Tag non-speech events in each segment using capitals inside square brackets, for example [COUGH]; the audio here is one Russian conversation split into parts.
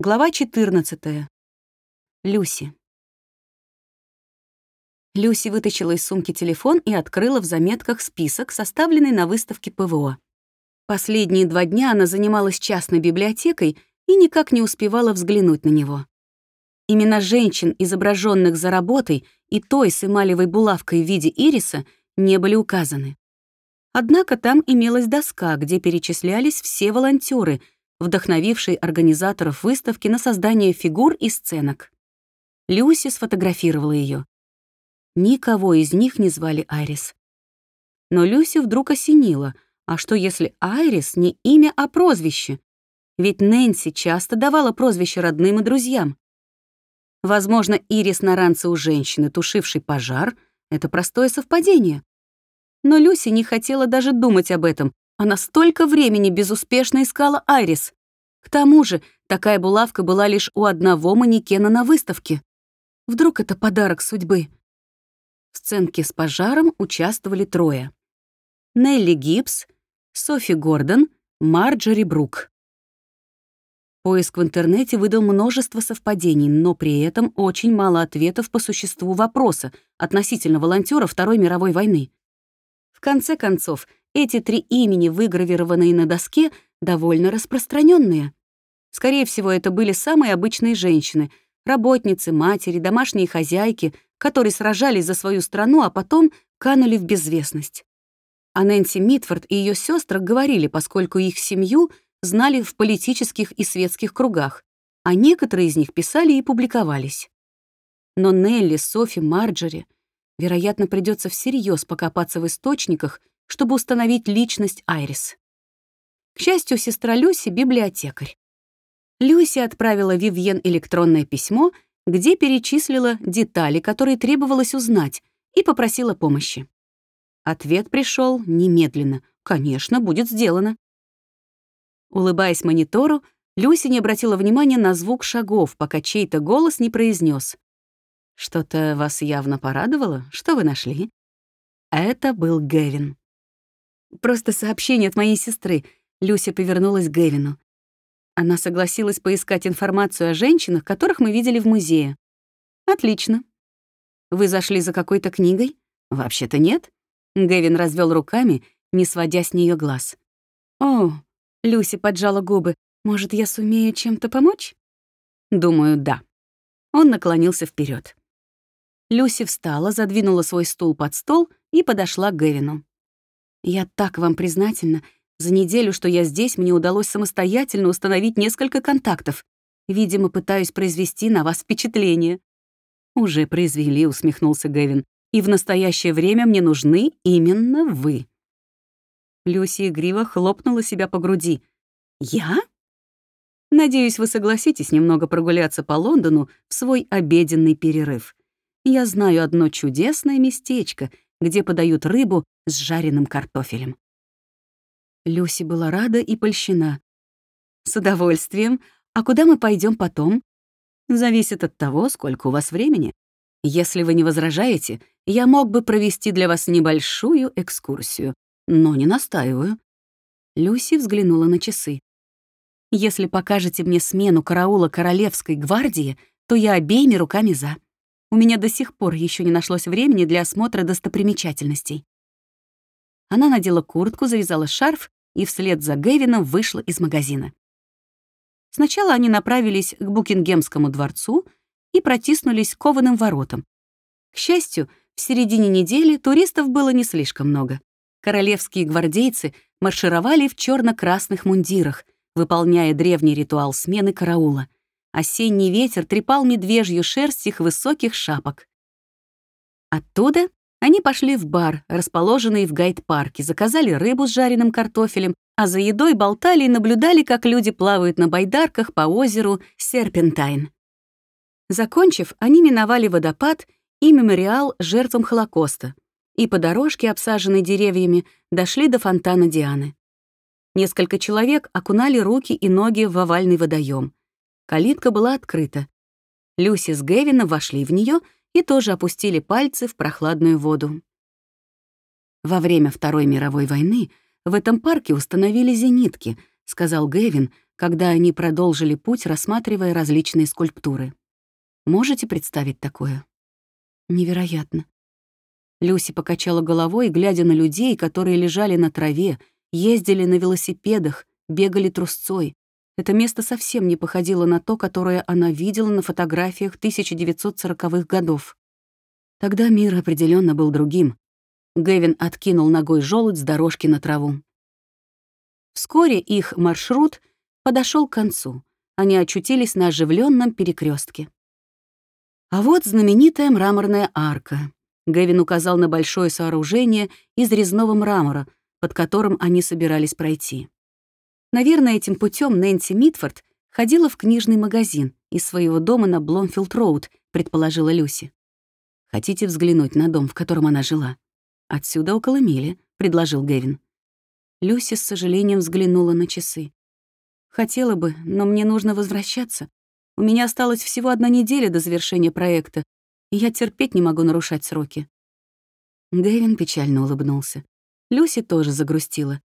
Глава 14. Люси. Люси вытащила из сумки телефон и открыла в заметках список, составленный на выставке ПВО. Последние два дня она занималась частной библиотекой и никак не успевала взглянуть на него. Имена женщин, изображенных за работой, и той с эмалевой булавкой в виде ириса не были указаны. Однако там имелась доска, где перечислялись все волонтеры — вдохновивший организаторов выставки на создание фигур и сценок. Люси сфотографировала ее. Никого из них не звали Айрис. Но Люси вдруг осенила, а что если Айрис не имя, а прозвище? Ведь Нэнси часто давала прозвище родным и друзьям. Возможно, ирис на ранце у женщины, тушившей пожар, — это простое совпадение. Но Люси не хотела даже думать об этом, она столько времени безуспешно искала Айрис. К тому же, такая булавка была лишь у одного манекена на выставке. Вдруг это подарок судьбы? В сценке с пожаром участвовали трое. Нелли Гибс, Софи Гордон, Марджори Брук. Поиск в интернете выдал множество совпадений, но при этом очень мало ответов по существу вопроса относительно волонтера Второй мировой войны. В конце концов, эти три имени, выгравированные на доске, довольно распространенные. Скорее всего, это были самые обычные женщины, работницы, матери, домашние хозяйки, которые сражались за свою страну, а потом канули в безвестность. А Нэнси Митфорд и ее сестры говорили, поскольку их семью знали в политических и светских кругах, а некоторые из них писали и публиковались. Но Нелли, Софи, Марджери, вероятно, придется всерьез покопаться в источниках чтобы установить личность Айрис. К счастью, сестра Люси — библиотекарь. Люси отправила Вивьен электронное письмо, где перечислила детали, которые требовалось узнать, и попросила помощи. Ответ пришел немедленно. Конечно, будет сделано. Улыбаясь монитору, Люси не обратила внимания на звук шагов, пока чей-то голос не произнес: «Что-то вас явно порадовало? Что вы нашли?» Это был Гэвин. Просто сообщение от моей сестры. Люся повернулась к Гэвину. Она согласилась поискать информацию о женщинах, которых мы видели в музее. Отлично. Вы зашли за какой-то книгой? Вообще-то нет. Гэвин развел руками, не сводя с нее глаз. О, Люся поджала губы. Может, я сумею чем-то помочь? Думаю, да. Он наклонился вперед. Люси встала, задвинула свой стул под стол и подошла к Гэвину. Я так вам признательна. За неделю, что я здесь, мне удалось самостоятельно установить несколько контактов. Видимо, пытаюсь произвести на вас впечатление». «Уже произвели», — усмехнулся Гэвин. «И в настоящее время мне нужны именно вы». Люси игриво хлопнула себя по груди. «Я?» «Надеюсь, вы согласитесь немного прогуляться по Лондону в свой обеденный перерыв. Я знаю одно чудесное местечко, где подают рыбу с жареным картофелем. Люси была рада и польщена. «С удовольствием. А куда мы пойдем потом?» «Зависит от того, сколько у вас времени. Если вы не возражаете, я мог бы провести для вас небольшую экскурсию, но не настаиваю». Люси взглянула на часы. «Если покажете мне смену караула Королевской гвардии, то я обеими руками за. У меня до сих пор еще не нашлось времени для осмотра достопримечательностей. Она надела куртку, завязала шарф и вслед за Гэвином вышла из магазина. Сначала они направились к Букингемскому дворцу и протиснулись кованым воротам. К счастью, в середине недели туристов было не слишком много. Королевские гвардейцы маршировали в черно красных мундирах, выполняя древний ритуал смены караула — Осенний ветер трепал медвежью шерсть их высоких шапок. Оттуда они пошли в бар, расположенный в гайд-парке, заказали рыбу с жареным картофелем, а за едой болтали и наблюдали, как люди плавают на байдарках по озеру Серпентайн. Закончив, они миновали водопад и мемориал жертвам Холокоста и по дорожке, обсаженной деревьями, дошли до фонтана Дианы. Несколько человек окунали руки и ноги в овальный водоем. Калитка была открыта. Люси с Гевином вошли в нее и тоже опустили пальцы в прохладную воду. Во время Второй мировой войны в этом парке установили зенитки, сказал Гевин, когда они продолжили путь, рассматривая различные скульптуры. Можете представить такое? Невероятно. Люси покачала головой, глядя на людей, которые лежали на траве, ездили на велосипедах, бегали трусцой. Это место совсем не походило на то, которое она видела на фотографиях 1940-х годов. Тогда мир определенно был другим. Гэвин откинул ногой желудь с дорожки на траву. Вскоре их маршрут подошел к концу. Они очутились на оживленном перекрестке. А вот знаменитая мраморная арка. Гэвин указал на большое сооружение из резного мрамора, под которым они собирались пройти. Наверное, этим путем Нэнси Митфорд ходила в книжный магазин из своего дома на Бломфилд-Роуд, предположила Люси. Хотите взглянуть на дом, в котором она жила? Отсюда около мили, предложил Гэвин. Люси с сожалением взглянула на часы. Хотела бы, но мне нужно возвращаться. У меня осталась всего одна неделя до завершения проекта, и я терпеть не могу нарушать сроки». Дэвин печально улыбнулся. Люси тоже загрустила.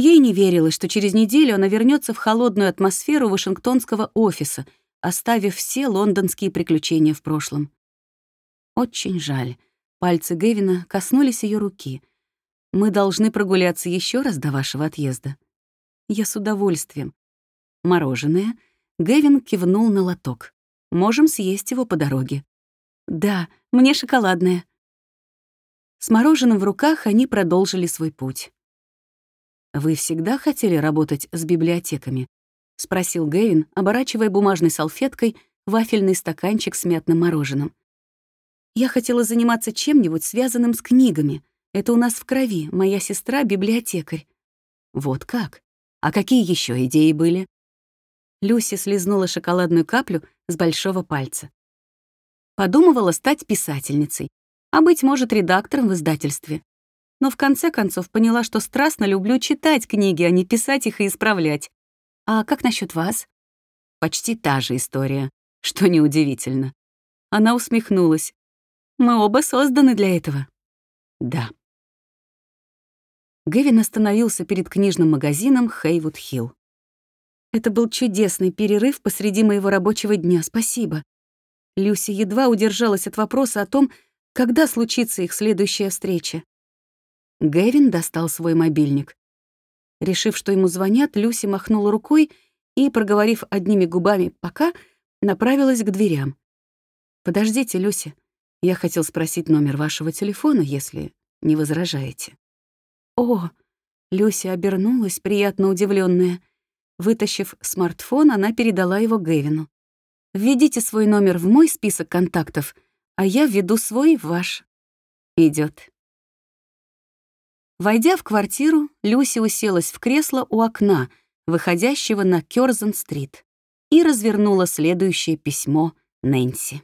Ей не верилось, что через неделю она вернется в холодную атмосферу вашингтонского офиса, оставив все лондонские приключения в прошлом. Очень жаль. Пальцы Гэвина коснулись ее руки. «Мы должны прогуляться еще раз до вашего отъезда». «Я с удовольствием. Мороженое. Гэвин кивнул на лоток. Можем съесть его по дороге. Да, мне шоколадное. С мороженым в руках они продолжили свой путь. «Вы всегда хотели работать с библиотеками?» — спросил Гэвин, оборачивая бумажной салфеткой вафельный стаканчик с мятным мороженым. «Я хотела заниматься чем-нибудь, связанным с книгами. Это у нас в крови, моя сестра — библиотекарь». «Вот как? А какие еще идеи были?» Люси слезнула шоколадную каплю с большого пальца. Подумывала стать писательницей, а, быть может, редактором в издательстве. Но в конце концов поняла, что страстно люблю читать книги, а не писать их и исправлять. А как насчет вас? Почти та же история, [LAUGHS] что неудивительно. Она усмехнулась. Мы оба созданы для этого. Да. Гэвин остановился перед книжным магазином Хейвуд Хилл. Это был чудесный перерыв посреди моего рабочего дня, спасибо. Люси едва удержалась от вопроса о том, когда случится их следующая встреча. Гэвин достал свой мобильник. Решив, что ему звонят, Люси махнула рукой и, проговорив одними губами «пока», направилась к дверям. «Подождите, Люси, я хотел спросить номер вашего телефона, если не возражаете». «О!» — Люси обернулась, приятно удивленная. Вытащив смартфон, она передала его Гэвину. «Введите свой номер в мой список контактов, а я введу свой в ваш». Идет. Войдя в квартиру, Люси уселась в кресло у окна, выходящего на Кёрзен-стрит, и развернула следующее письмо Нэнси.